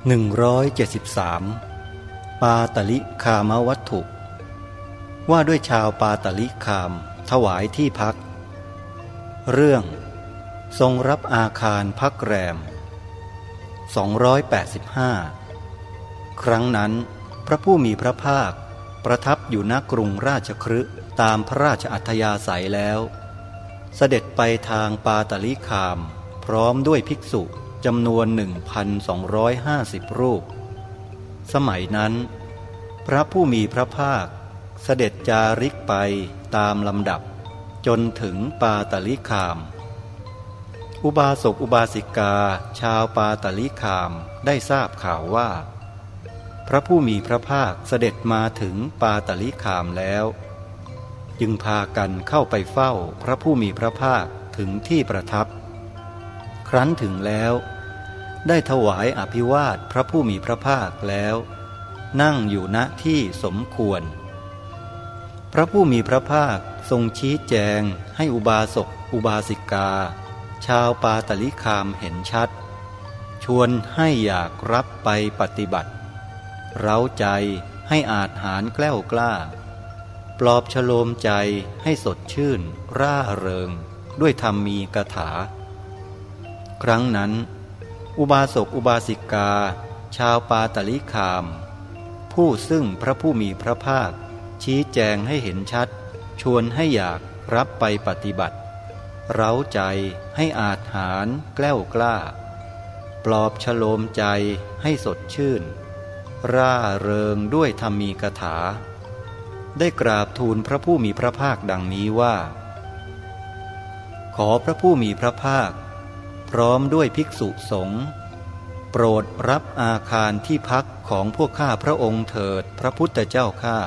173 ปาตลิคามวัตถุ ว่าด้วยชาวปาตลิคาม ถวายที่พัก เรื่อง ทรงรับอาคารพักแรม 285 ครั้งนั้น พระผู้มีพระภาค ประทับอยู่ณกรุงราชครึตามพระราชอัธยาศัยแล้ว เสด็จไปทางปาตลิคาม พร้อมด้วยภิกษุ จำนวน 1,250 รูป สมัยนั้น พระผู้มีพระภาคเสด็จจาริกไปตามลำดับ จนถึงปาตลิคาม อุบาสกอุบาสิกาชาวปาตลิคามได้ทราบข่าวว่า พระผู้มีพระภาคเสด็จมาถึงปาตลิคามแล้ว จึงพากันเข้าไปเฝ้าพระผู้มีพระภาคถึงที่ประทับ ครั้นถึงแล้ว ได้ถวายอภิวาทพระผู้มีพระภาคแล้ว นั่งอยู่ณที่สมควร พระผู้มีพระภาคทรงชี้แจงให้อุบาสกอุบาสิกา ชาวปาตลิคามเห็นชัด ชวนให้อยากรับไปปฏิบัติ เร้าใจให้อาจหารแกล้วกล้า ปลอบฉโลมใจให้สดชื่น ร่าเริง ด้วยธรรมมีกถา ครั้งนั้น อุบาสกอุบาสิกา ชาวปาตลิคาม ผู้ซึ่งพระผู้มีพระภาค ชี้แจงให้เห็นชัด ชวนให้อยากรับไปปฏิบัติ เร้าใจให้อาจหารแกล้วกล้า ปลอบฉโลมใจให้สดชื่น ร่าเริงด้วยธรรมีกถา ได้กราบทูลพระผู้มีพระภาคดังนี้ว่า ขอพระผู้มีพระภาค พร้อมด้วยภิกษุสงฆ์โปรดรับอาคารที่พักของพวกข้าพระองค์เถิดพระพุทธเจ้าข้า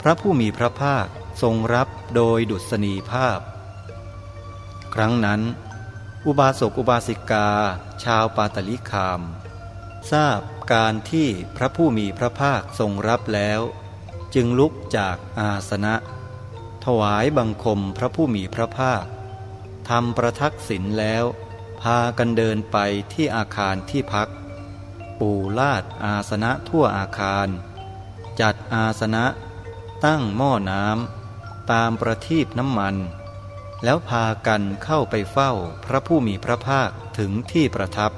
พระผู้มีพระภาคทรงรับโดยดุษณีภาพ ครั้งนั้น อุบาสกอุบาสิกา ชาวปาตลิคาม ทราบการที่พระผู้มีพระภาคทรงรับแล้ว จึงลุกจากอาสนะ ถวายบังคมพระผู้มีพระภาคำประทักษิณแล้ว พากันเดินไปที่อาคารที่พัก ปูลาดอาสนะทั่วอาคาร จัดอาสนะ ตั้งหม้อน้ำตามประทีปน้ำมัน แล้วพากันเข้าไปเฝ้าพระผู้มีพระภาคถึงที่ประทับ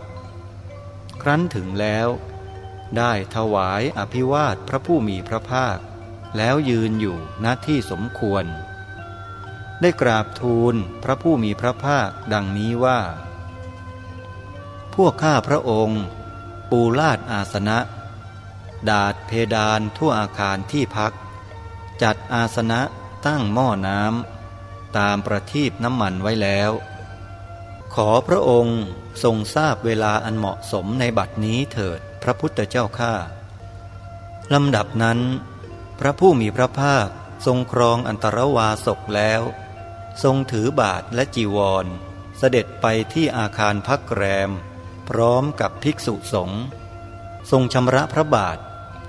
ครั้นถึงแล้ว ได้ถวายอภิวาทพระผู้มีพระภาค แล้วยืนอยู่ณที่สมควร ได้กราบทูลพระผู้มีพระภาคดังนี้ว่า พวกข้าพระองค์ ปูลาดอาสนะ ดาดเพดานทั่วอาคารที่พัก จัดอาสนะตั้งหม้อน้ำตามประทีปน้ำมันไว้แล้ว ขอพระองค์ทรงทราบเวลาอันเหมาะสมในบัดนี้เถิดพระพุทธเจ้าข้าลำดับนั้น พระผู้มีพระภาคทรงครองอันตรวาสกแล้ว ทรงถือบาทและจีวร เสด็จไปที่อาคารพักแรม พร้อมกับภิกษุสงฆ์ทรงชำระพระบาท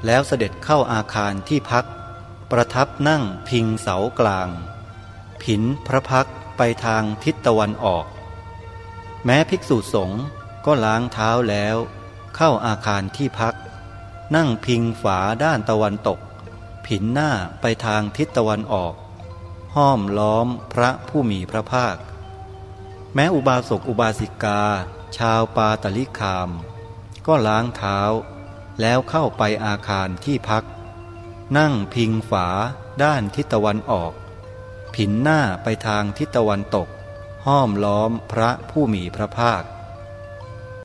แล้วเสด็จเข้าอาคารที่พัก ประทับนั่งพิงเสากลาง ผินพระพักไปทางทิศตะวันออก แม้ภิกษุสงฆ์ก็ล้างเท้าแล้ว เข้าอาคารที่พัก นั่งพิงฝาด้านตะวันตก ผินหน้าไปทางทิศตะวันออก ห้อมล้อมพระผู้มีพระภาค แม้อุบาสกอุบาสิกา ชาวปาตลิคาม ก็ล้างเท้า แล้วเข้าไปอาคารที่พัก นั่งพิงฝาด้านทิศตะวันออก ผินหน้าไปทางทิศตะวันตก ห้อมล้อมพระผู้มีพระภาค